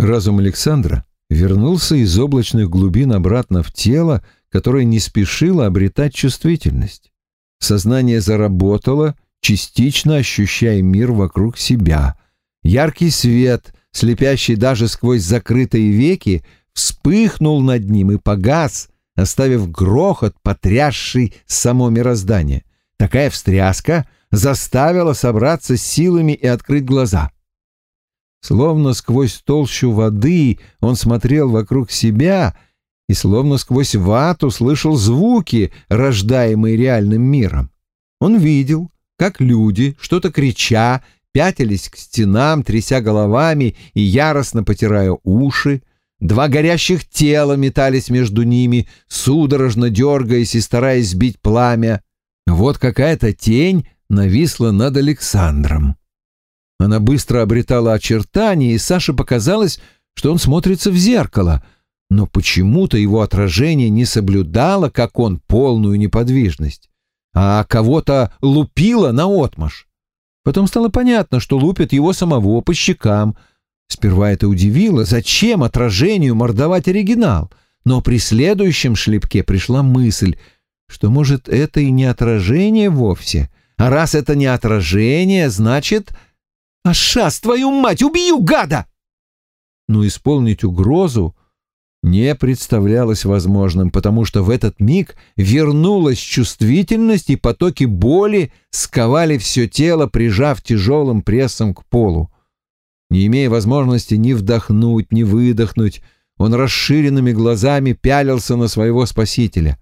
Разум Александра вернулся из облачных глубин обратно в тело, которое не спешило обретать чувствительность. Сознание заработало, частично ощущая мир вокруг себя. Яркий свет, слепящий даже сквозь закрытые веки, вспыхнул над ним и погас, оставив грохот, потрясший само мироздание. Такая встряска заставила собраться силами и открыть глаза. Словно сквозь толщу воды он смотрел вокруг себя и словно сквозь вату слышал звуки, рождаемые реальным миром. Он видел, как люди, что-то крича, пятились к стенам, тряся головами и яростно потирая уши. Два горящих тела метались между ними, судорожно дергаясь и стараясь сбить пламя. Вот какая-то тень нависла над Александром. Она быстро обретала очертания, и Саше показалось, что он смотрится в зеркало, но почему-то его отражение не соблюдало, как он, полную неподвижность, а кого-то лупило наотмашь. Потом стало понятно, что лупят его самого по щекам. Сперва это удивило, зачем отражению мордовать оригинал, но при следующем шлепке пришла мысль, что, может, это и не отражение вовсе, а раз это не отражение, значит «Ашас, твою мать, убью, гада!» Но исполнить угрозу не представлялось возможным, потому что в этот миг вернулась чувствительность, и потоки боли сковали все тело, прижав тяжелым прессом к полу. Не имея возможности ни вдохнуть, ни выдохнуть, он расширенными глазами пялился на своего спасителя.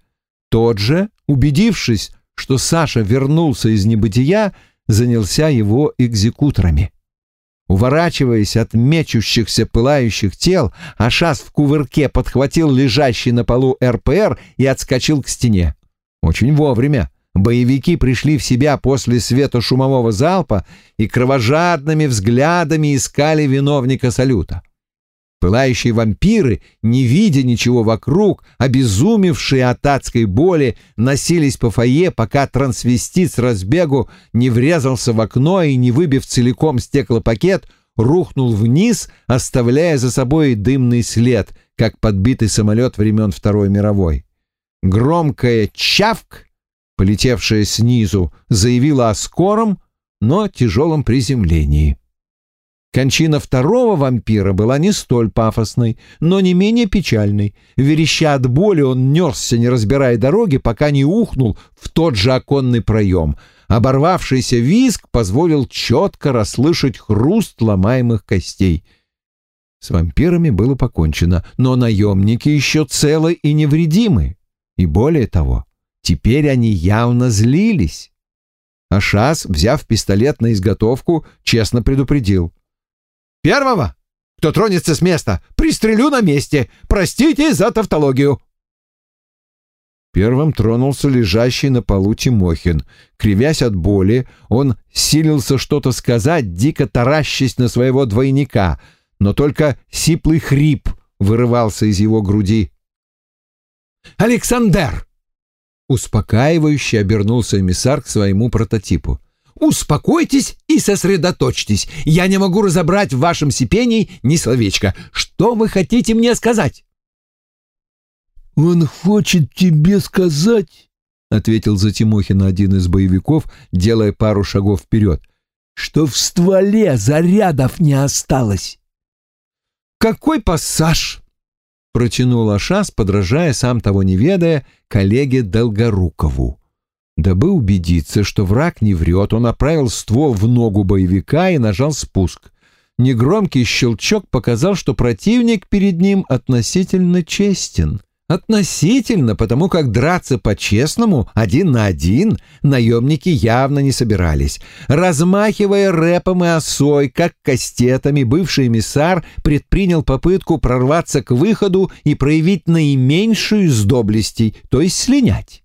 Тот же, убедившись, что Саша вернулся из небытия, занялся его экзекуторами. Уворачиваясь от мечущихся пылающих тел, Ашас в кувырке подхватил лежащий на полу РПР и отскочил к стене. Очень вовремя. Боевики пришли в себя после светошумового залпа и кровожадными взглядами искали виновника салюта. Пылающие вампиры, не видя ничего вокруг, обезумевшие от адской боли, носились по фойе, пока трансвестит с разбегу не врезался в окно и, не выбив целиком стеклопакет, рухнул вниз, оставляя за собой дымный след, как подбитый самолет времен Второй мировой. Громкое «чавк», полетевшее снизу, заявило о скором, но тяжелом приземлении. Кончина второго вампира была не столь пафосной, но не менее печальной. Вереща от боли, он несся, не разбирая дороги, пока не ухнул в тот же оконный проем. Оборвавшийся визг позволил четко расслышать хруст ломаемых костей. С вампирами было покончено, но наемники еще целы и невредимы. И более того, теперь они явно злились. Ашас, взяв пистолет на изготовку, честно предупредил — Первого, кто тронется с места, пристрелю на месте. Простите за тавтологию. Первым тронулся лежащий на полу Тимохин. Кривясь от боли, он силился что-то сказать, дико таращась на своего двойника, но только сиплый хрип вырывался из его груди. «Александр!» Успокаивающе обернулся эмиссар к своему прототипу. Успокойтесь и сосредоточьтесь. Я не могу разобрать в вашем сипении ни словечка. Что вы хотите мне сказать?» «Он хочет тебе сказать», — ответил за Тимохина один из боевиков, делая пару шагов вперед, «что в стволе зарядов не осталось». «Какой пассаж!» — протянул Ашас, подражая, сам того не ведая, коллеге Долгорукову. Дабы убедиться, что враг не врет, он направил ствол в ногу боевика и нажал спуск. Негромкий щелчок показал, что противник перед ним относительно честен. Относительно, потому как драться по-честному, один на один, наемники явно не собирались. Размахивая рэпом и осой, как кастетами, бывший эмиссар предпринял попытку прорваться к выходу и проявить наименьшую из доблестей, то есть слинять.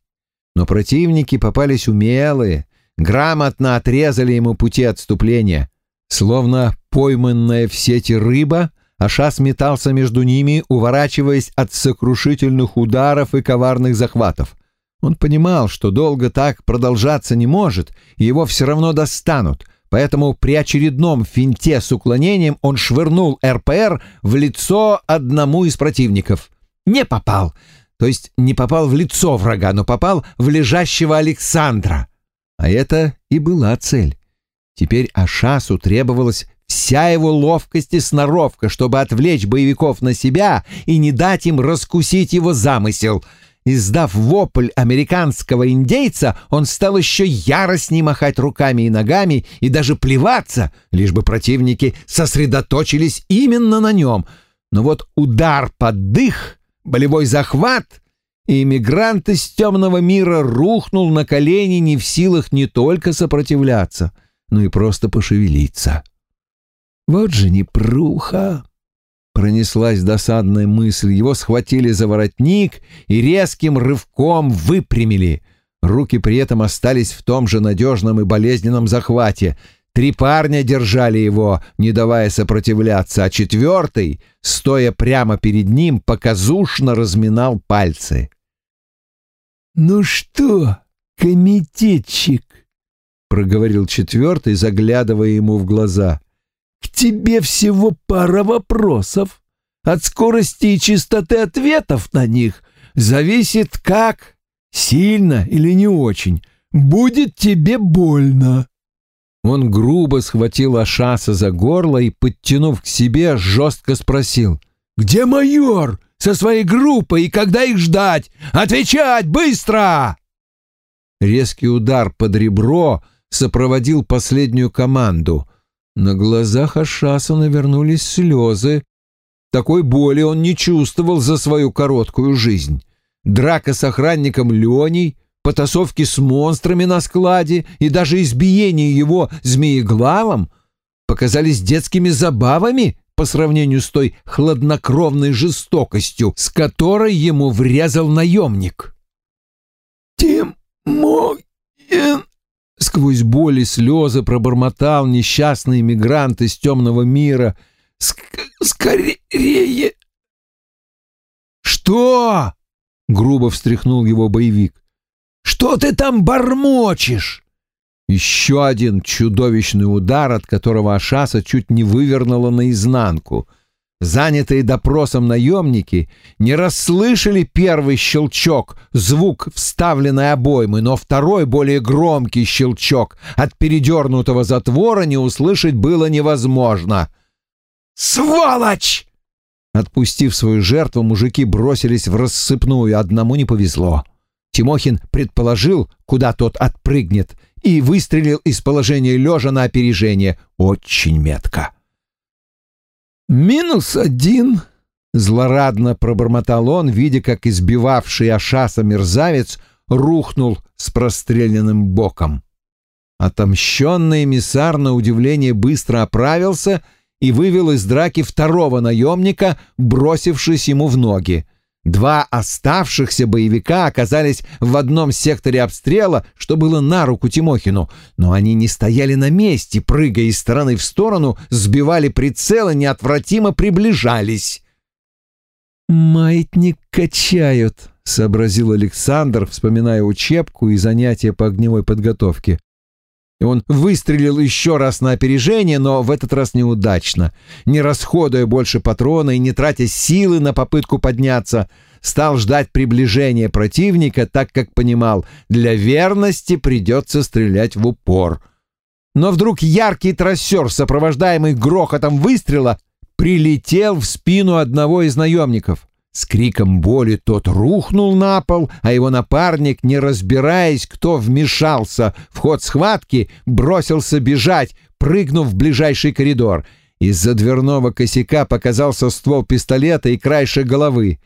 Но противники попались умелые, грамотно отрезали ему пути отступления. Словно пойманная в сети рыба, Ашас метался между ними, уворачиваясь от сокрушительных ударов и коварных захватов. Он понимал, что долго так продолжаться не может, и его все равно достанут, поэтому при очередном финте с уклонением он швырнул РПР в лицо одному из противников. Не попал, то есть не попал в лицо врага, но попал в лежащего Александра. А это и была цель. Теперь Ашасу требовалась вся его ловкость и сноровка, чтобы отвлечь боевиков на себя и не дать им раскусить его замысел. Издав вопль американского индейца, он стал еще яростней махать руками и ногами и даже плеваться, лишь бы противники сосредоточились именно на нем. Но вот удар под дых, болевой захват, и иммигрант из темного мира рухнул на колени не в силах не только сопротивляться, но и просто пошевелиться. Вот же непруха! Пронеслась досадная мысль. Его схватили за воротник и резким рывком выпрямили. Руки при этом остались в том же надежном и болезненном захвате. Три парня держали его, не давая сопротивляться, а четвертый, стоя прямо перед ним, показушно разминал пальцы. «Ну что, комитетчик?» — проговорил четвертый, заглядывая ему в глаза. К тебе всего пара вопросов. От скорости и чистоты ответов на них зависит как, сильно или не очень, будет тебе больно. Он грубо схватил Ашаса за горло и, подтянув к себе, жестко спросил. «Где майор? Со своей группой и когда их ждать? Отвечать быстро!» Резкий удар под ребро сопроводил последнюю команду. На глазах Ашаса навернулись слезы. Такой боли он не чувствовал за свою короткую жизнь. Драка с охранником Леней, потасовки с монстрами на складе и даже избиение его змееглавом показались детскими забавами по сравнению с той хладнокровной жестокостью, с которой ему врезал наемник. «Тимоин!» Сквозь боль и слезы пробормотал несчастный иммигрант из темного мира. Ск «Скорее!» «Что?» — грубо встряхнул его боевик. «Что ты там бормочешь?» Еще один чудовищный удар, от которого Ашаса чуть не вывернула наизнанку — Занятые допросом наемники не расслышали первый щелчок, звук вставленной обоймы, но второй, более громкий щелчок от передернутого затвора не услышать было невозможно. «Сволочь!» Отпустив свою жертву, мужики бросились в рассыпную, одному не повезло. Тимохин предположил, куда тот отпрыгнет, и выстрелил из положения лежа на опережение очень метко. «Минус один», — злорадно пробормотал он, видя, как избивавший Ашаса мерзавец рухнул с простреленным боком. Отомщенный эмиссар на удивление быстро оправился и вывел из драки второго наемника, бросившись ему в ноги. Два оставшихся боевика оказались в одном секторе обстрела, что было на руку Тимохину, но они не стояли на месте, прыгая из стороны в сторону, сбивали прицелы, неотвратимо приближались. «Маятник качают», — сообразил Александр, вспоминая учебку и занятия по огневой подготовке. И он выстрелил еще раз на опережение, но в этот раз неудачно. Не расходуя больше патрона и не тратя силы на попытку подняться, стал ждать приближения противника, так как понимал, для верности придется стрелять в упор. Но вдруг яркий трассер, сопровождаемый грохотом выстрела, прилетел в спину одного из наемников. С криком боли тот рухнул на пол, а его напарник, не разбираясь, кто вмешался в ход схватки, бросился бежать, прыгнув в ближайший коридор. Из-за дверного косяка показался ствол пистолета и краешек головы.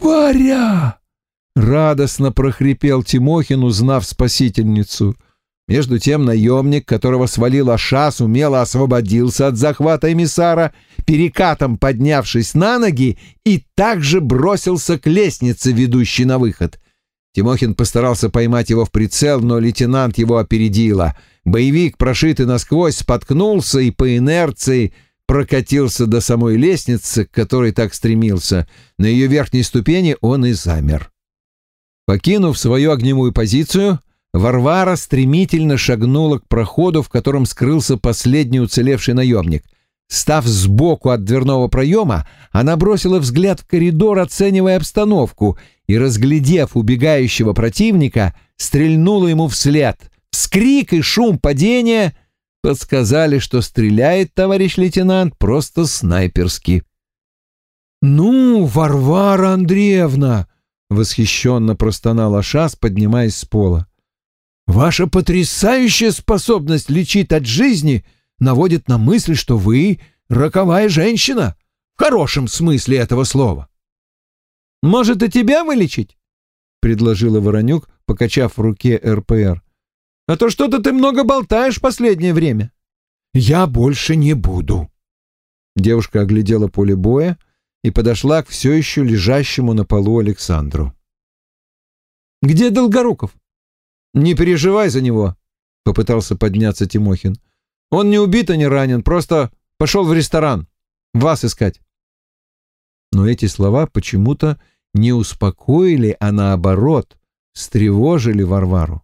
«Варя!» — радостно прохрипел Тимохин, узнав спасительницу — между тем наемник, которого свалил Ашас, умело освободился от захвата эмиссара, перекатом поднявшись на ноги и также бросился к лестнице, ведущей на выход. Тимохин постарался поймать его в прицел, но лейтенант его опередила. Боевик, прошитый насквозь, споткнулся и по инерции прокатился до самой лестницы, к которой так стремился. На ее верхней ступени он и замер. Покинув свою огневую позицию, Варвара стремительно шагнула к проходу, в котором скрылся последний уцелевший наемник. Став сбоку от дверного проема, она бросила взгляд в коридор, оценивая обстановку, и, разглядев убегающего противника, стрельнула ему вслед. Вскрик и шум падения подсказали, что стреляет товарищ лейтенант просто снайперски. «Ну, Варвара Андреевна!» — восхищенно простонал Ашас, поднимаясь с пола. «Ваша потрясающая способность лечить от жизни наводит на мысль, что вы роковая женщина, в хорошем смысле этого слова». «Может, и тебя вылечить?» — предложила Воронюк, покачав в руке РПР. «А то что-то ты много болтаешь последнее время». «Я больше не буду». Девушка оглядела поле боя, — и подошла к все еще лежащему на полу Александру. «Где Долгоруков?» «Не переживай за него», — попытался подняться Тимохин. «Он не убит и не ранен, просто пошел в ресторан. Вас искать». Но эти слова почему-то не успокоили, а наоборот, встревожили Варвару.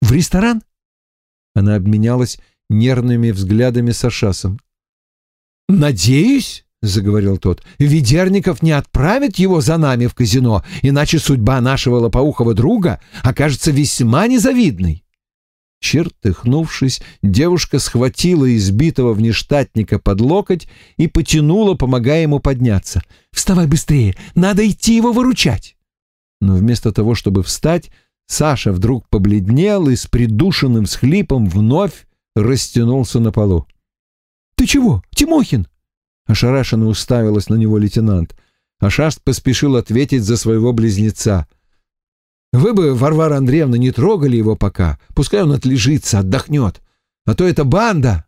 «В ресторан?» Она обменялась нервными взглядами с Ашасом. «Надеюсь», — заговорил тот, — «Ведерников не отправит его за нами в казино, иначе судьба нашего лопоухого друга окажется весьма незавидной». Чертыхнувшись, девушка схватила избитого внештатника под локоть и потянула, помогая ему подняться. «Вставай быстрее, надо идти его выручать!» Но вместо того, чтобы встать, Саша вдруг побледнел и с придушенным всхлипом вновь растянулся на полу. «Ты чего, Тимохин?» Ошарашенно уставилась на него лейтенант. Ашаст поспешил ответить за своего близнеца. «Вы бы, Варвара Андреевна, не трогали его пока. Пускай он отлежится, отдохнет. А то это банда!»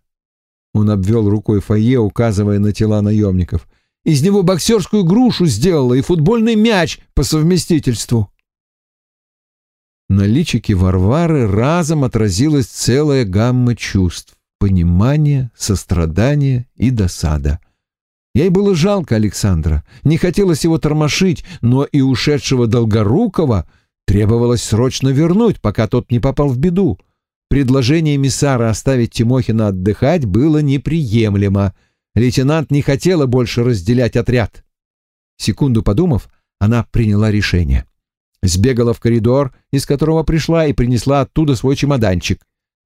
Он обвел рукой фойе, указывая на тела наемников. «Из него боксерскую грушу сделала и футбольный мяч по совместительству». На личике Варвары разом отразилась целая гамма чувств — понимание, сострадание и досада — Ей было жалко Александра, не хотелось его тормошить, но и ушедшего Долгорукова требовалось срочно вернуть, пока тот не попал в беду. Предложение эмиссара оставить Тимохина отдыхать было неприемлемо. Лейтенант не хотела больше разделять отряд. Секунду подумав, она приняла решение. Сбегала в коридор, из которого пришла, и принесла оттуда свой чемоданчик.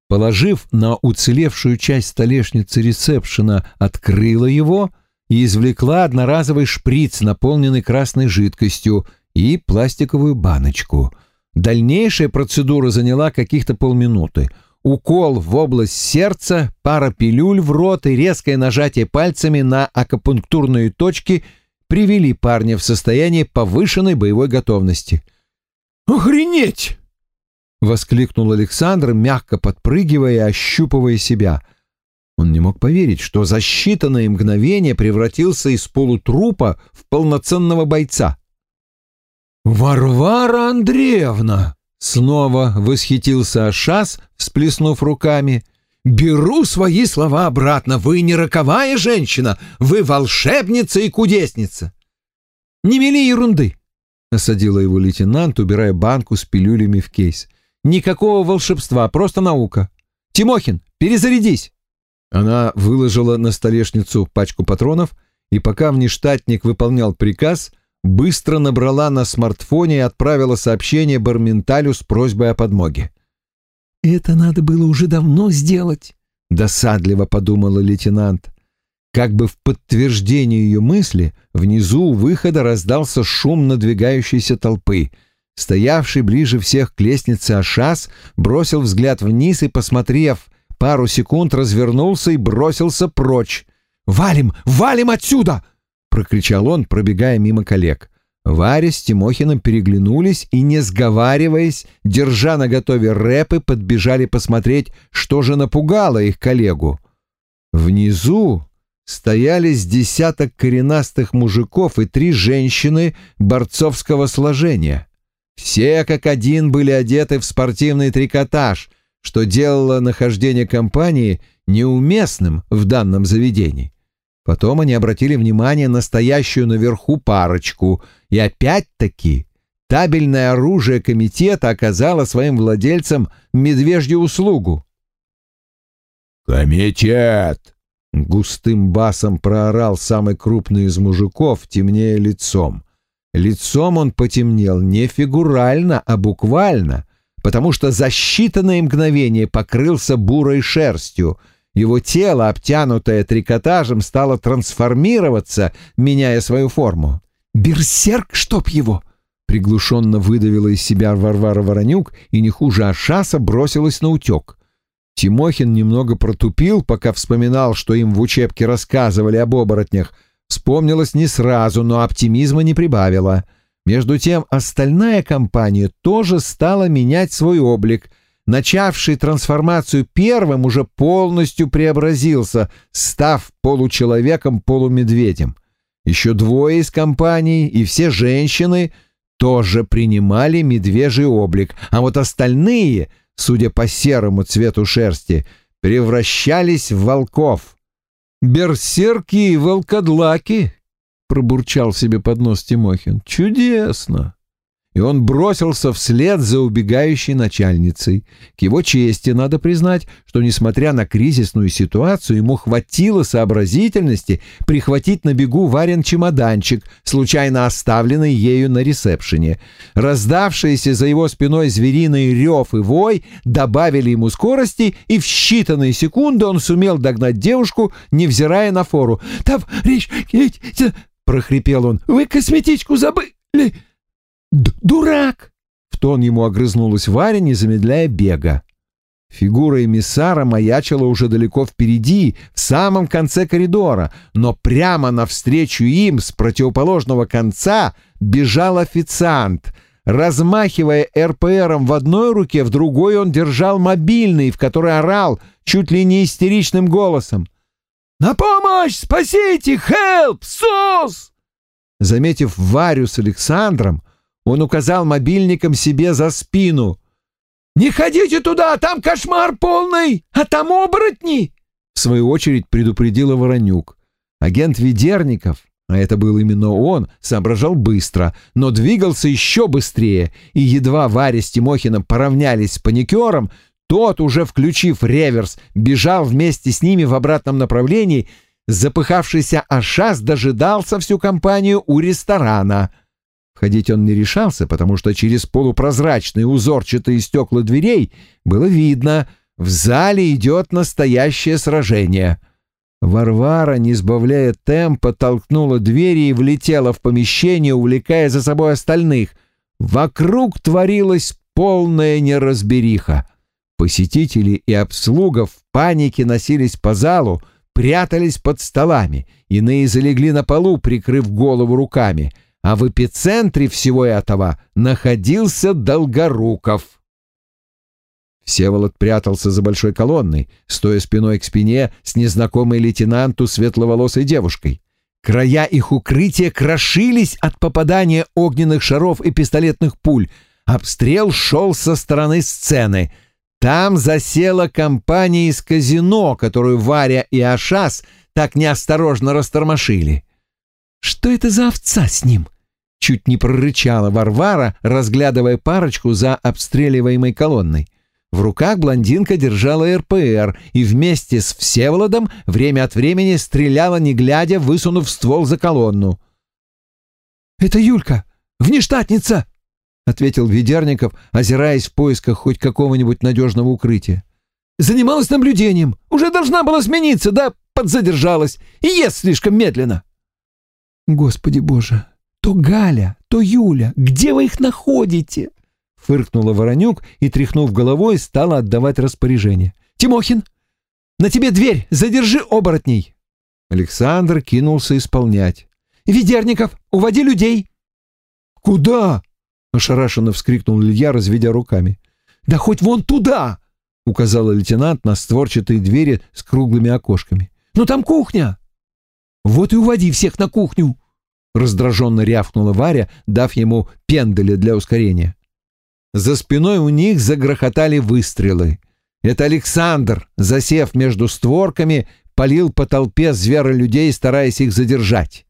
Положив на уцелевшую часть столешницы ресепшена, открыла его — и извлекла одноразовый шприц, наполненный красной жидкостью, и пластиковую баночку. Дальнейшая процедура заняла каких-то полминуты. Укол в область сердца, пара пилюль в рот и резкое нажатие пальцами на акупунктурные точки привели парня в состояние повышенной боевой готовности. «Охренеть!» — воскликнул Александр, мягко подпрыгивая и ощупывая себя — он не мог поверить, что за считанные мгновения превратился из полутрупа в полноценного бойца. «Варвара Андреевна!» — снова восхитился Ашас, всплеснув руками. «Беру свои слова обратно. Вы не роковая женщина, вы волшебница и кудесница!» «Не мели ерунды!» — осадила его лейтенант, убирая банку с пилюлями в кейс. «Никакого волшебства, просто наука. Тимохин, перезарядись!» Она выложила на столешницу пачку патронов и, пока внештатник выполнял приказ, быстро набрала на смартфоне и отправила сообщение Барменталю с просьбой о подмоге. «Это надо было уже давно сделать», — досадливо подумала лейтенант. Как бы в подтверждение ее мысли, внизу у выхода раздался шум надвигающейся толпы. Стоявший ближе всех к лестнице Ашас бросил взгляд вниз и, посмотрев пару секунд развернулся и бросился прочь. «Валим! Валим отсюда!» — прокричал он, пробегая мимо коллег. Варя с Тимохиным переглянулись и, не сговариваясь, держа на готове рэпы, подбежали посмотреть, что же напугало их коллегу. Внизу стояли с десяток коренастых мужиков и три женщины борцовского сложения. Все как один были одеты в спортивный трикотаж, что делало нахождение компании неуместным в данном заведении. Потом они обратили внимание на стоящую наверху парочку, и опять-таки табельное оружие комитета оказало своим владельцам медвежью услугу. «Комитет!» — густым басом проорал самый крупный из мужиков, темнее лицом. Лицом он потемнел не фигурально, а буквально, потому что за считанные мгновения покрылся бурой шерстью. Его тело, обтянутое трикотажем, стало трансформироваться, меняя свою форму. «Берсерк, чтоб его!» Приглушенно выдавила из себя Варвара Воронюк и не хуже Ашаса бросилась на утек. Тимохин немного протупил, пока вспоминал, что им в учебке рассказывали об оборотнях. Вспомнилось не сразу, но оптимизма не прибавило. Между тем остальная компания тоже стала менять свой облик. Начавший трансформацию первым уже полностью преобразился, став получеловеком-полумедведем. Еще двое из компании и все женщины тоже принимали медвежий облик, а вот остальные, судя по серому цвету шерсти, превращались в волков. «Берсерки и волкодлаки!» — пробурчал себе под нос Тимохин. «Чудесно!» и он бросился вслед за убегающей начальницей. К его чести надо признать, что, несмотря на кризисную ситуацию, ему хватило сообразительности прихватить на бегу Варен чемоданчик, случайно оставленный ею на ресепшене. Раздавшиеся за его спиной звериный рев и вой добавили ему скорости, и в считанные секунды он сумел догнать девушку, невзирая на фору. «Товарищ Китти!» — прохрипел он. «Вы косметичку забыли!» «Дурак!» — в тон ему огрызнулась Варя, не замедляя бега. Фигура эмиссара маячила уже далеко впереди, в самом конце коридора, но прямо навстречу им с противоположного конца бежал официант. Размахивая РПРом в одной руке, в другой он держал мобильный, в который орал чуть ли не истеричным голосом. «На помощь! Спасите! Хелп! СОС!» Заметив Варю с Александром, он указал мобильником себе за спину. «Не ходите туда, там кошмар полный, а там оборотни!» В свою очередь предупредила Воронюк. Агент Ведерников, а это был именно он, соображал быстро, но двигался еще быстрее, и едва Варя с Тимохиным поравнялись с паникером, тот, уже включив реверс, бежал вместе с ними в обратном направлении, запыхавшийся Ашас дожидался всю компанию у ресторана — Входить он не решался, потому что через полупрозрачные узорчатые стекла дверей было видно, в зале идет настоящее сражение. Варвара, не сбавляя темпа, толкнула двери и влетела в помещение, увлекая за собой остальных. Вокруг творилась полная неразбериха. Посетители и обслуга в панике носились по залу, прятались под столами, иные залегли на полу, прикрыв голову руками — а в эпицентре всего этого находился Долгоруков. Всеволод прятался за большой колонной, стоя спиной к спине с незнакомой лейтенанту светловолосой девушкой. Края их укрытия крошились от попадания огненных шаров и пистолетных пуль. Обстрел шел со стороны сцены. Там засела компания из казино, которую Варя и Ашас так неосторожно растормошили. «Что это за овца с ним?» Чуть не прорычала Варвара, разглядывая парочку за обстреливаемой колонной. В руках блондинка держала РПР и вместе с Всеволодом время от времени стреляла, не глядя, высунув ствол за колонну. «Это Юлька, внештатница!» — ответил Ведерников, озираясь в поисках хоть какого-нибудь надежного укрытия. «Занималась наблюдением. Уже должна была смениться, да подзадержалась. И ест слишком медленно». «Господи боже, то Галя, то Юля. Где вы их находите?» Фыркнула Воронюк и, тряхнув головой, стала отдавать распоряжение. «Тимохин, на тебе дверь! Задержи оборотней!» Александр кинулся исполнять. «Ведерников, уводи людей!» «Куда?» — ошарашенно вскрикнул Илья, разведя руками. «Да хоть вон туда!» — указала лейтенант на створчатые двери с круглыми окошками. «Ну там кухня!» «Вот и уводи всех на кухню!» раздраженно рявкнула Варя, дав ему пенделя для ускорения. За спиной у них загрохотали выстрелы. Это Александр, засев между створками, полил по толпе зверолюдей, стараясь их задержать.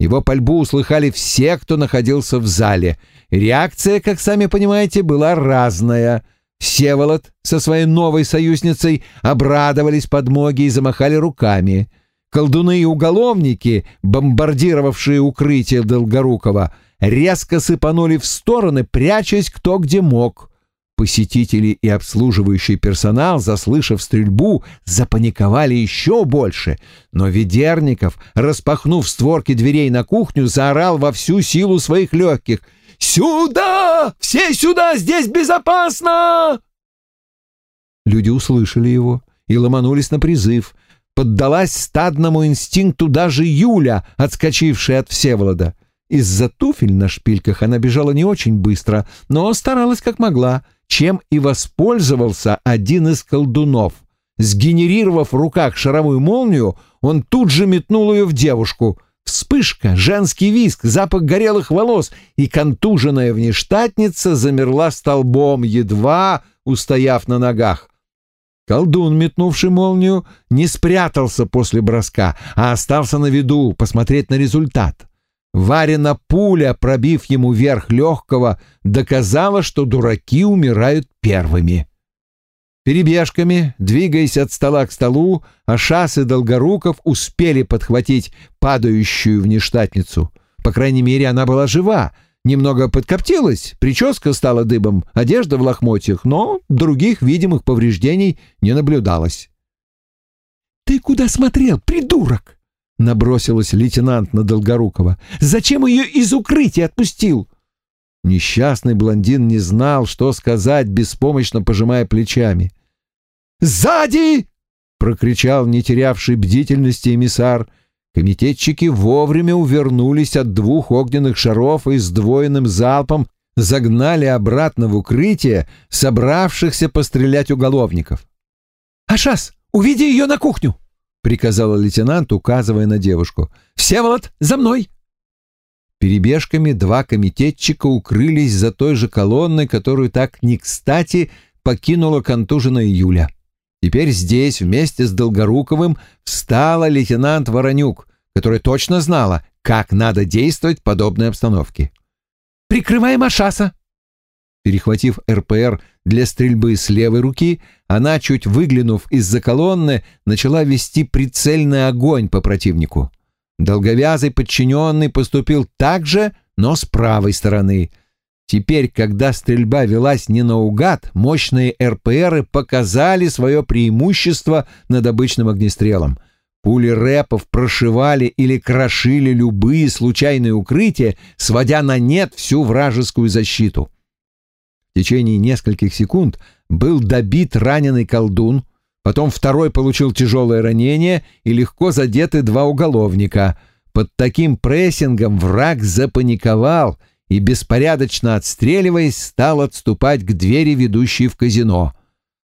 Его пальбу услыхали все, кто находился в зале. Реакция, как сами понимаете, была разная. Всеволод со своей новой союзницей обрадовались подмоге и замахали руками. Колдуны и уголовники, бомбардировавшие укрытие Долгорукова, резко сыпанули в стороны, прячась кто где мог. Посетители и обслуживающий персонал, заслышав стрельбу, запаниковали еще больше, но Ведерников, распахнув створки дверей на кухню, заорал во всю силу своих легких «Сюда! Все сюда! Здесь безопасно!» Люди услышали его и ломанулись на призыв. Поддалась стадному инстинкту даже Юля, отскочившая от Всеволода. Из-за туфель на шпильках она бежала не очень быстро, но старалась как могла, чем и воспользовался один из колдунов. Сгенерировав в руках шаровую молнию, он тут же метнул ее в девушку. Вспышка, женский виск, запах горелых волос, и контуженная внештатница замерла столбом, едва устояв на ногах. Колдун, метнувший молнию, не спрятался после броска, а остался на виду посмотреть на результат. Варена пуля, пробив ему верх легкого, доказала, что дураки умирают первыми. Перебежками, двигаясь от стола к столу, Ашас и Долгоруков успели подхватить падающую внештатницу. По крайней мере, она была жива, немного подкоптилась, прическа стала дыбом, одежда в лохмотьях, но других видимых повреждений не наблюдалось. «Ты куда смотрел, придурок?» — набросилась лейтенант на Долгорукова. «Зачем ее из укрытия отпустил?» Несчастный блондин не знал, что сказать, беспомощно пожимая плечами. «Сзади!» — прокричал не терявший бдительности эмиссар. Комитетчики вовремя увернулись от двух огненных шаров и с двойным залпом загнали обратно в укрытие собравшихся пострелять уголовников. «Ашас, уведи ее на кухню!» Приказала лейтенант, указывая на девушку. «Всеволод, за мной!» Перебежками два комитетчика укрылись за той же колонной, которую так не кстати покинула контуженная Юля. Теперь здесь вместе с Долгоруковым встала лейтенант Воронюк, которая точно знала, как надо действовать в подобной обстановке. «Прикрываем Ашаса!» Перехватив РПР для стрельбы с левой руки, она, чуть выглянув из-за колонны, начала вести прицельный огонь по противнику. Долговязый подчиненный поступил так же, но с правой стороны. Теперь, когда стрельба велась не наугад, мощные РПРы показали свое преимущество над обычным огнестрелом. Пули рэпов прошивали или крошили любые случайные укрытия, сводя на нет всю вражескую защиту. В течение нескольких секунд был добит раненый колдун, потом второй получил тяжелое ранение и легко задеты два уголовника. Под таким прессингом враг запаниковал и, беспорядочно отстреливаясь, стал отступать к двери, ведущей в казино.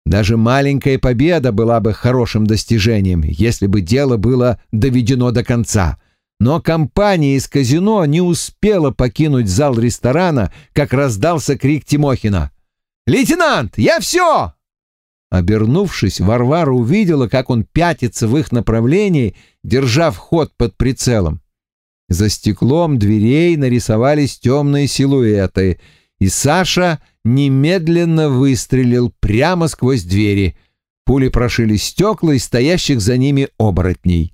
Даже маленькая победа была бы хорошим достижением, если бы дело было доведено до конца — но компания из казино не успела покинуть зал ресторана, как раздался крик Тимохина. «Лейтенант, я все!» Обернувшись, Варвара увидела, как он пятится в их направлении, держа вход под прицелом. За стеклом дверей нарисовались темные силуэты, и Саша немедленно выстрелил прямо сквозь двери. Пули прошили стекла и стоящих за ними оборотней.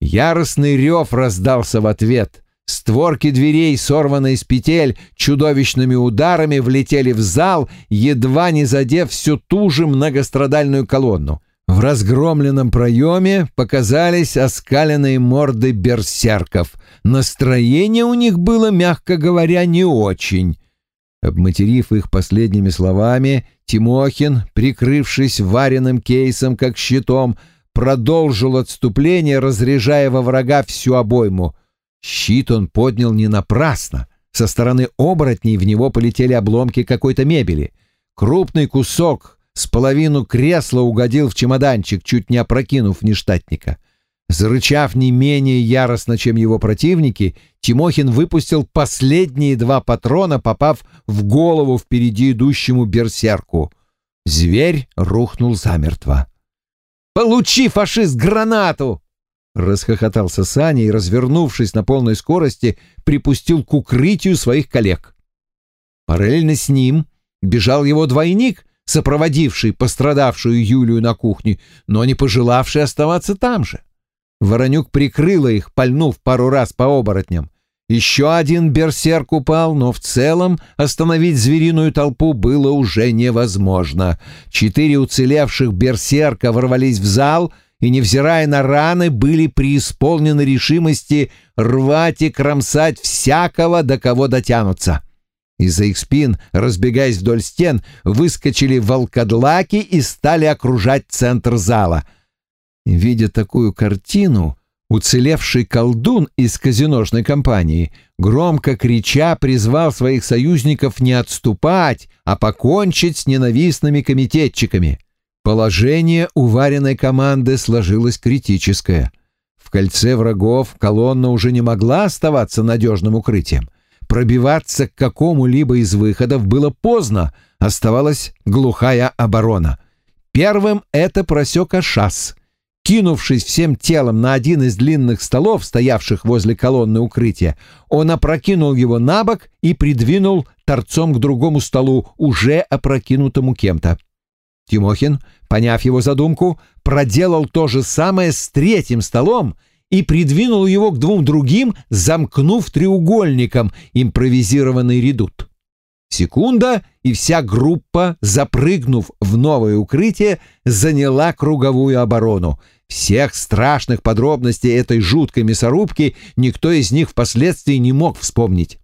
Яростный рев раздался в ответ. Створки дверей, сорванные с петель, чудовищными ударами влетели в зал, едва не задев всю ту же многострадальную колонну. В разгромленном проеме показались оскаленные морды берсерков. Настроение у них было, мягко говоря, не очень. Обматерив их последними словами, Тимохин, прикрывшись вареным кейсом как щитом, продолжил отступление, разряжая во врага всю обойму. Щит он поднял не напрасно. Со стороны оборотней в него полетели обломки какой-то мебели. Крупный кусок с половину кресла угодил в чемоданчик, чуть не опрокинув нештатника. Зарычав не менее яростно, чем его противники, Тимохин выпустил последние два патрона, попав в голову впереди идущему берсерку. Зверь рухнул замертво. «Получи, фашист, гранату!» Расхохотался Саня и, развернувшись на полной скорости, припустил к укрытию своих коллег. Параллельно с ним бежал его двойник, сопроводивший пострадавшую Юлию на кухне, но не пожелавший оставаться там же. Воронюк прикрыла их, пальнув пару раз по оборотням. Еще один берсерк упал, но в целом остановить звериную толпу было уже невозможно. Четыре уцелевших берсерка ворвались в зал и, невзирая на раны, были преисполнены решимости рвать и кромсать всякого, до кого дотянутся. Из-за их спин, разбегаясь вдоль стен, выскочили волкодлаки и стали окружать центр зала. Видя такую картину, Уцелевший колдун из казиношной компании, громко крича, призвал своих союзников не отступать, а покончить с ненавистными комитетчиками. Положение уваренной команды сложилось критическое. В кольце врагов колонна уже не могла оставаться надежным укрытием. Пробиваться к какому-либо из выходов было поздно, оставалась глухая оборона. Первым это просек Ашас — Кинувшись всем телом на один из длинных столов, стоявших возле колонны укрытия, он опрокинул его на бок и придвинул торцом к другому столу, уже опрокинутому кем-то. Тимохин, поняв его задумку, проделал то же самое с третьим столом и придвинул его к двум другим, замкнув треугольником импровизированный редут. Секунда, и вся группа, запрыгнув в новое укрытие, заняла круговую оборону — всех страшных подробностей этой жуткой мясорубки никто из них впоследствии не мог вспомнить.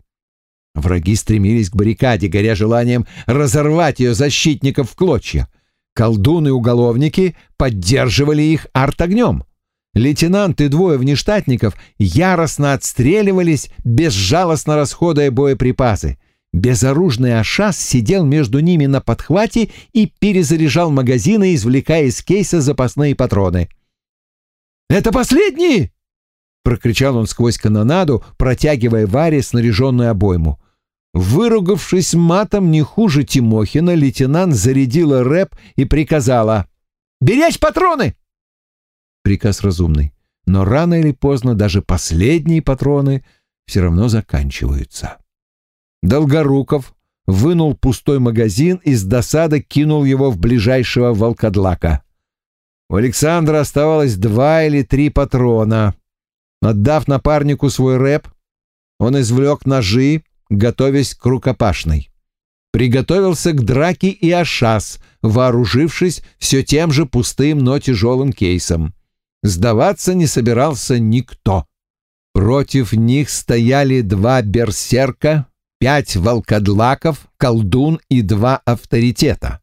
Враги стремились к баррикаде, горя желанием разорвать ее защитников в клочья. Колдуны-уголовники поддерживали их арт-огнем. Лейтенант и двое внештатников яростно отстреливались, безжалостно расходуя боеприпасы. Безоружный Ашас сидел между ними на подхвате и перезаряжал магазины, извлекая из кейса запасные патроны — «Это последний!» — прокричал он сквозь канонаду, протягивая Варе снаряженную обойму. Выругавшись матом не хуже Тимохина, лейтенант зарядила рэп и приказала «Беречь патроны!» Приказ разумный, но рано или поздно даже последние патроны все равно заканчиваются. Долгоруков вынул пустой магазин и с досады кинул его в ближайшего волкодлака. У Александра оставалось два или три патрона. Отдав напарнику свой рэп, он извлек ножи, готовясь к рукопашной. Приготовился к драке и Ашас, вооружившись все тем же пустым, но тяжелым кейсом. Сдаваться не собирался никто. Против них стояли два берсерка, пять волкодлаков, колдун и два авторитета.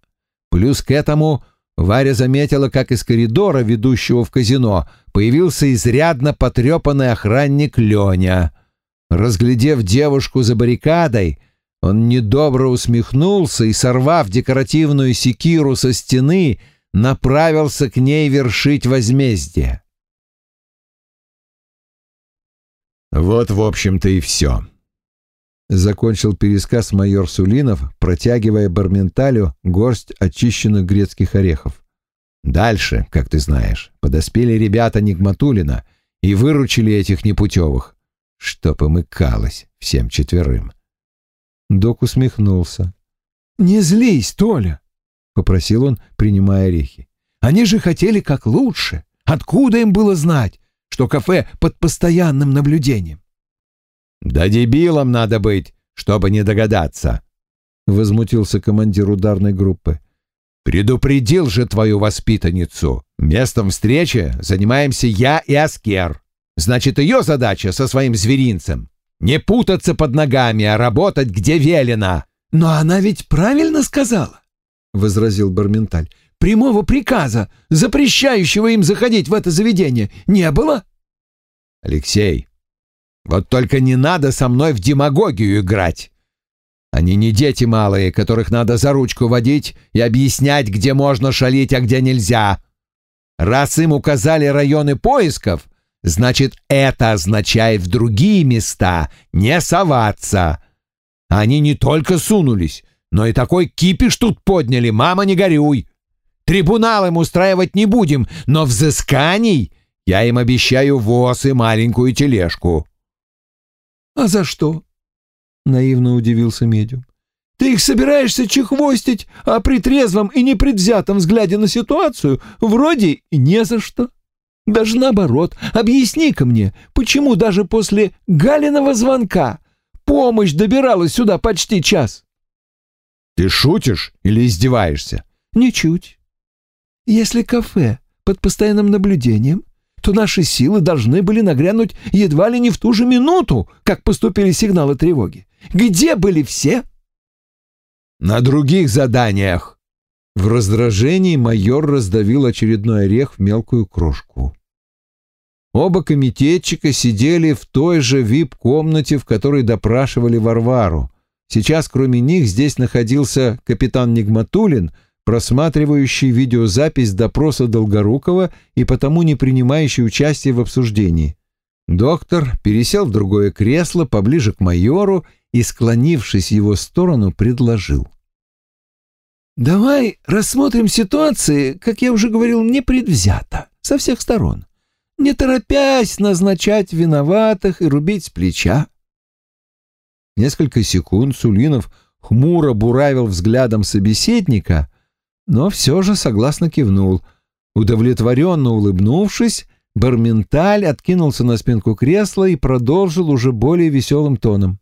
Плюс к этому Варя заметила, как из коридора, ведущего в казино, появился изрядно потрепанный охранник Леня. Разглядев девушку за баррикадой, он недобро усмехнулся и, сорвав декоративную секиру со стены, направился к ней вершить возмездие. Вот, в общем-то, и все. Закончил пересказ майор Сулинов, протягивая Барменталю горсть очищенных грецких орехов. Дальше, как ты знаешь, подоспели ребята Нигматулина и выручили этих непутевых, что помыкалось всем четверым. Док усмехнулся. «Не злись, Толя!» — попросил он, принимая орехи. «Они же хотели как лучше. Откуда им было знать, что кафе под постоянным наблюдением? «Да дебилом надо быть, чтобы не догадаться», — возмутился командир ударной группы. «Предупредил же твою воспитанницу. Местом встречи занимаемся я и Аскер. Значит, ее задача со своим зверинцем — не путаться под ногами, а работать где велено». «Но она ведь правильно сказала», — возразил Барменталь. «Прямого приказа, запрещающего им заходить в это заведение, не было?» «Алексей, вот только не надо со мной в демагогию играть. Они не дети малые, которых надо за ручку водить и объяснять, где можно шалить, а где нельзя. Раз им указали районы поисков, значит, это означает в другие места не соваться. Они не только сунулись, но и такой кипиш тут подняли, мама, не горюй. Трибунал им устраивать не будем, но взысканий Я им обещаю воз и маленькую тележку». «А за что?» — наивно удивился медиум. «Ты их собираешься чехвостить, а при трезвом и непредвзятом взгляде на ситуацию вроде не за что. Даже наоборот, объясни-ка мне, почему даже после Галиного звонка помощь добиралась сюда почти час?» «Ты шутишь или издеваешься?» «Ничуть. Если кафе под постоянным наблюдением, то наши силы должны были нагрянуть едва ли не в ту же минуту, как поступили сигналы тревоги. Где были все? На других заданиях. В раздражении майор раздавил очередной орех в мелкую крошку. Оба комитетчика сидели в той же вип-комнате, в которой допрашивали Варвару. Сейчас, кроме них, здесь находился капитан Нигматулин — просматривающий видеозапись допроса Долгорукова и потому не принимающий участие в обсуждении. Доктор пересел в другое кресло поближе к майору и, склонившись в его сторону, предложил. «Давай рассмотрим ситуации, как я уже говорил, непредвзято, со всех сторон, не торопясь назначать виноватых и рубить с плеча». Несколько секунд Сулинов хмуро буравил взглядом собеседника, но все же согласно кивнул. Удовлетворенно улыбнувшись, Барменталь откинулся на спинку кресла и продолжил уже более веселым тоном.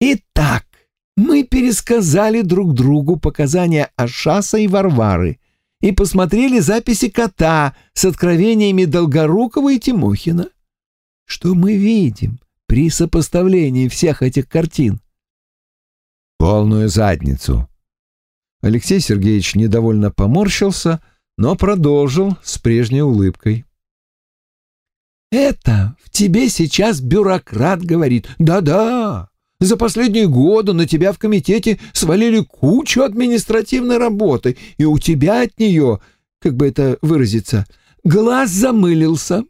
«Итак, мы пересказали друг другу показания Ашаса и Варвары и посмотрели записи кота с откровениями Долгорукова и Тимохина. Что мы видим при сопоставлении всех этих картин?» «Полную задницу», Алексей Сергеевич недовольно поморщился, но продолжил с прежней улыбкой. «Это в тебе сейчас бюрократ говорит. Да-да, за последние годы на тебя в комитете свалили кучу административной работы, и у тебя от нее, как бы это выразиться, глаз замылился».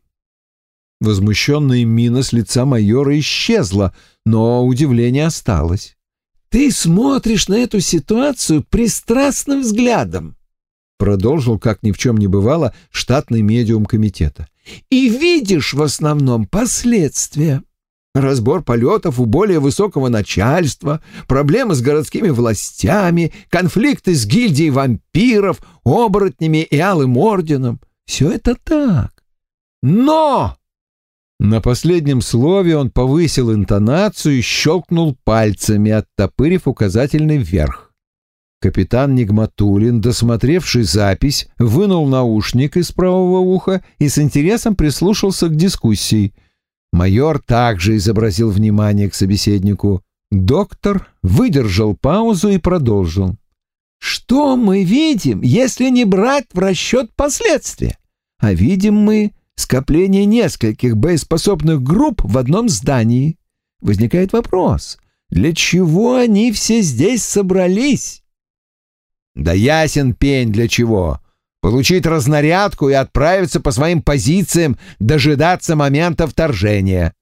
Возмущенная мина с лица майора исчезла, но удивление осталось. Ты смотришь на эту ситуацию пристрастным взглядом, продолжил, как ни в чем не бывало, штатный медиум комитета, и видишь в основном последствия. Разбор полетов у более высокого начальства, проблемы с городскими властями, конфликты с гильдией вампиров, оборотнями и алым орденом. Все это так. Но на последнем слове он повысил интонацию и щелкнул пальцами, оттопырив указательный вверх. Капитан Нигматулин, досмотревший запись, вынул наушник из правого уха и с интересом прислушался к дискуссии. Майор также изобразил внимание к собеседнику. Доктор выдержал паузу и продолжил. «Что мы видим, если не брать в расчет последствия? А видим мы скопление нескольких боеспособных групп в одном здании. Возникает вопрос, для чего они все здесь собрались? Да ясен пень для чего. Получить разнарядку и отправиться по своим позициям, дожидаться момента вторжения.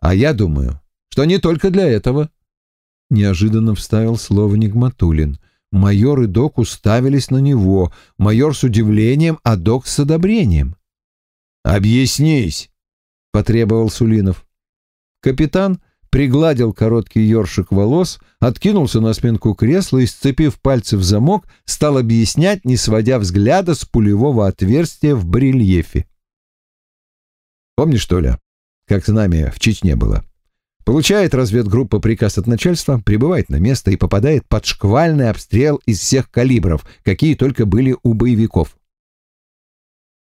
А я думаю, что не только для этого. Неожиданно вставил слово Нигматулин. Майор и док уставились на него, майор с удивлением, а док с одобрением. «Объяснись!» — потребовал Сулинов. Капитан пригладил короткий ёршик волос, откинулся на спинку кресла и, сцепив пальцы в замок, стал объяснять, не сводя взгляда с пулевого отверстия в барельефе. «Помнишь, что ли, как с нами в Чечне было?» Получает разведгруппа приказ от начальства, прибывает на место и попадает под шквальный обстрел из всех калибров, какие только были у боевиков.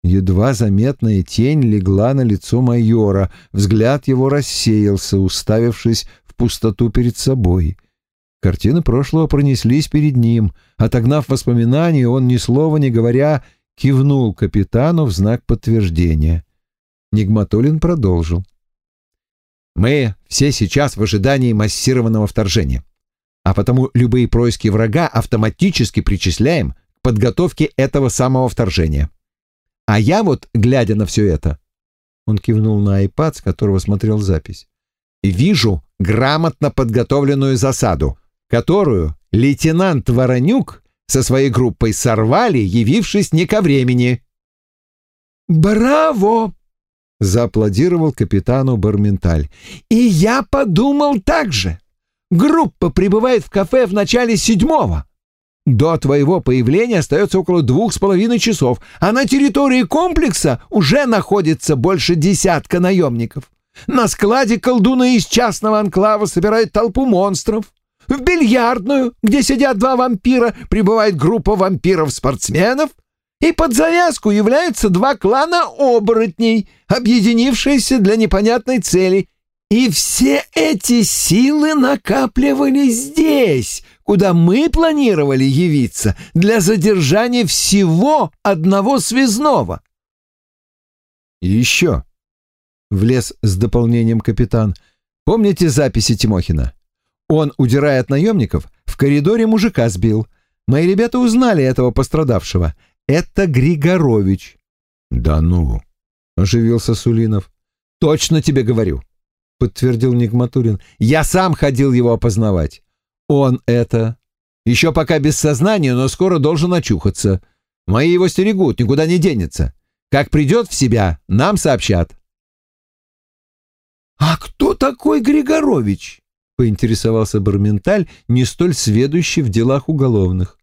Едва заметная тень легла на лицо майора, взгляд его рассеялся, уставившись в пустоту перед собой. Картины прошлого пронеслись перед ним. Отогнав воспоминания, он, ни слова не говоря, кивнул капитану в знак подтверждения. Нигматулин продолжил. «Мы все сейчас в ожидании массированного вторжения, а потому любые происки врага автоматически причисляем к подготовке этого самого вторжения». А я вот, глядя на все это, он кивнул на iPad, с которого смотрел запись, вижу грамотно подготовленную засаду, которую лейтенант Воронюк со своей группой сорвали, явившись не ко времени. «Браво!» зааплодировал капитану Барменталь. «И я подумал так же. Группа прибывает в кафе в начале седьмого. До твоего появления остается около двух с половиной часов, а на территории комплекса уже находится больше десятка наемников. На складе колдуны из частного анклава собирают толпу монстров. В бильярдную, где сидят два вампира, прибывает группа вампиров-спортсменов, и под завязку являются два клана оборотней, объединившиеся для непонятной цели. И все эти силы накапливались здесь, куда мы планировали явиться, для задержания всего одного связного. Еще, — влез с дополнением капитан, — помните записи Тимохина? Он, удирая от наемников, в коридоре мужика сбил. Мои ребята узнали этого пострадавшего. Это Григорович. Да ну, оживился Сулинов. Точно тебе говорю, подтвердил Нигматулин. Я сам ходил его опознавать. Он это. Еще пока без сознания, но скоро должен очухаться. Мои его стерегут, никуда не денется. Как придет в себя, нам сообщат. «А кто такой Григорович?» — поинтересовался Барменталь, не столь сведущий в делах уголовных.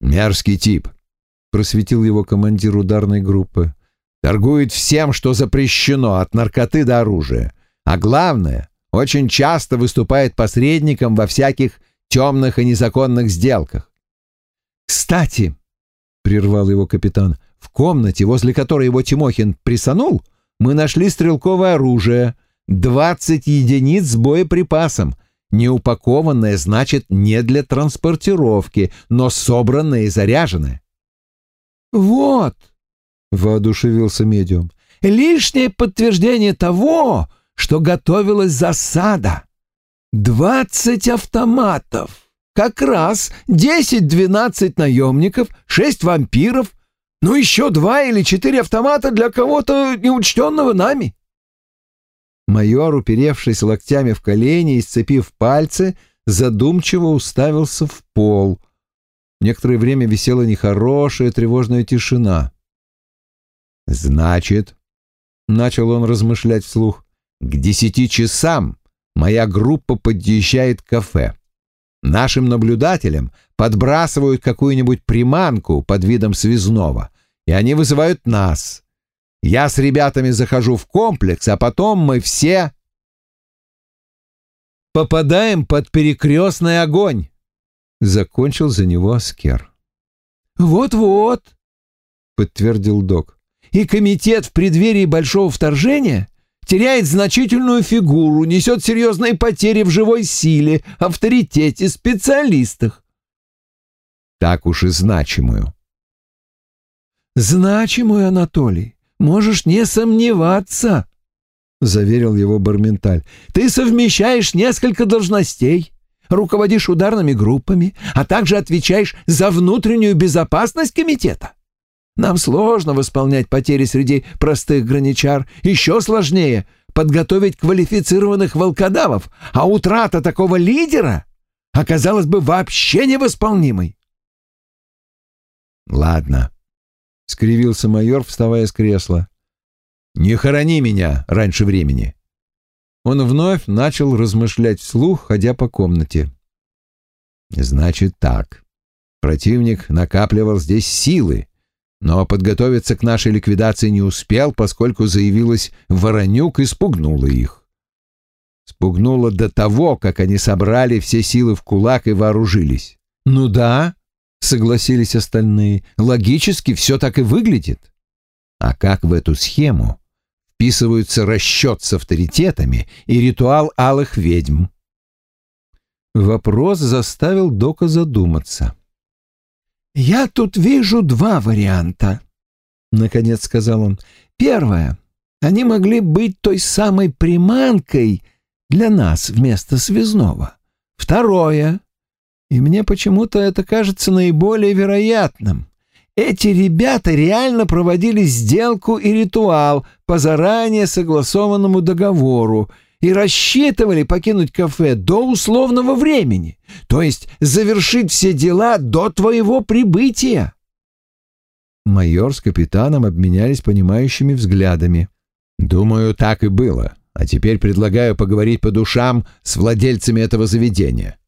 «Мерзкий тип», — просветил его командир ударной группы. «Торгует всем, что запрещено, от наркоты до оружия. А главное, очень часто выступает посредником во всяких темных и незаконных сделках». «Кстати», — прервал его капитан, — «в комнате, возле которой его Тимохин присанул, мы нашли стрелковое оружие, двадцать единиц с боеприпасом, Неупакованное значит не для транспортировки, но собранное и заряженное. «Вот», — воодушевился медиум, — «лишнее подтверждение того, что готовилась засада. Двадцать автоматов, как раз десять-двенадцать наемников, шесть вампиров, ну еще два или четыре автомата для кого-то неучтенного нами». Майор, уперевшись локтями в колени и сцепив пальцы, задумчиво уставился в пол. Некоторое время висела нехорошая тревожная тишина. «Значит», — начал он размышлять вслух, — «к десяти часам моя группа подъезжает к кафе. Нашим наблюдателям подбрасывают какую-нибудь приманку под видом связного, и они вызывают нас. Я с ребятами захожу в комплекс, а потом мы все... Попадаем под перекрестный огонь, — закончил за него Аскер. Вот-вот, — подтвердил док. И комитет в преддверии большого вторжения теряет значительную фигуру, несет серьезные потери в живой силе, авторитете, специалистах. Так уж и значимую. Значимую, Анатолий можешь не сомневаться», — заверил его Барменталь. «Ты совмещаешь несколько должностей, руководишь ударными группами, а также отвечаешь за внутреннюю безопасность комитета. Нам сложно восполнять потери среди простых граничар, еще сложнее подготовить квалифицированных волкодавов, а утрата такого лидера оказалась бы вообще невосполнимой». «Ладно», — скривился майор, вставая с кресла. «Не хорони меня раньше времени». Он вновь начал размышлять вслух, ходя по комнате. «Значит так. Противник накапливал здесь силы, но подготовиться к нашей ликвидации не успел, поскольку заявилась Воронюк и спугнула их. Спугнула до того, как они собрали все силы в кулак и вооружились. «Ну да», согласились остальные. Логически все так и выглядит. А как в эту схему вписываются расчет с авторитетами и ритуал алых ведьм? Вопрос заставил Дока задуматься. «Я тут вижу два варианта», — наконец сказал он. «Первое. Они могли быть той самой приманкой для нас вместо связного. Второе. И мне почему-то это кажется наиболее вероятным. Эти ребята реально проводили сделку и ритуал по заранее согласованному договору и рассчитывали покинуть кафе до условного времени, то есть завершить все дела до твоего прибытия. Майор с капитаном обменялись понимающими взглядами. «Думаю, так и было. А теперь предлагаю поговорить по душам с владельцами этого заведения.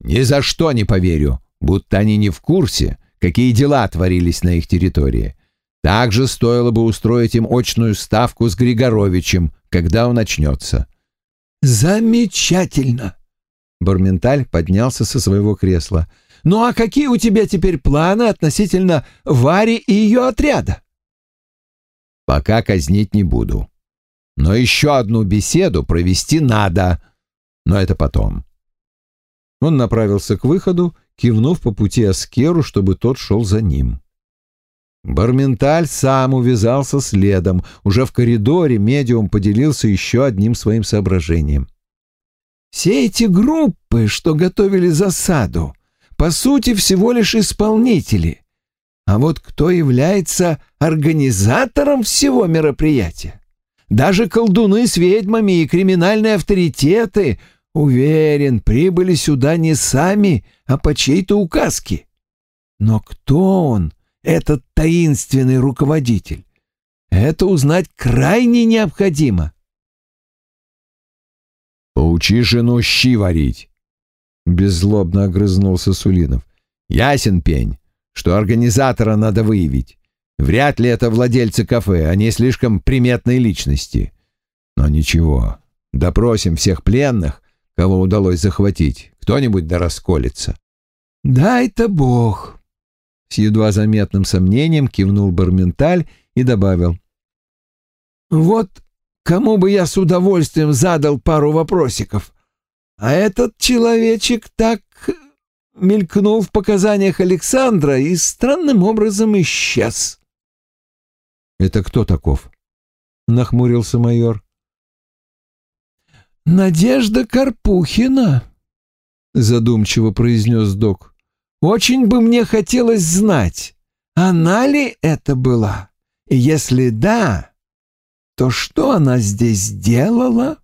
Ни за что не поверю, будто они не в курсе, какие дела творились на их территории. Также стоило бы устроить им очную ставку с Григоровичем, когда он начнется. «Замечательно!» Барменталь поднялся со своего кресла. «Ну а какие у тебя теперь планы относительно Вари и ее отряда?» «Пока казнить не буду. Но еще одну беседу провести надо. Но это потом». Он направился к выходу, кивнув по пути Аскеру, чтобы тот шел за ним. Барменталь сам увязался следом. Уже в коридоре медиум поделился еще одним своим соображением. «Все эти группы, что готовили засаду, по сути всего лишь исполнители. А вот кто является организатором всего мероприятия? Даже колдуны с ведьмами и криминальные авторитеты, уверен, прибыли сюда не сами, а по чьей-то указке. Но кто он?» Этот таинственный руководитель? Это узнать крайне необходимо. «Поучи жену щи варить», — беззлобно огрызнулся Сулинов. «Ясен пень, что организатора надо выявить. Вряд ли это владельцы кафе, они слишком приметные личности. Но ничего, допросим всех пленных, кого удалось захватить. Кто-нибудь да расколется». «Дай-то Бог», с едва заметным сомнением кивнул Барменталь и добавил. «Вот кому бы я с удовольствием задал пару вопросиков, а этот человечек так мелькнул в показаниях Александра и странным образом исчез». «Это кто таков?» — нахмурился майор. «Надежда Карпухина», — задумчиво произнес док. Очень бы мне хотелось знать, она ли это была? И если да, то что она здесь делала?»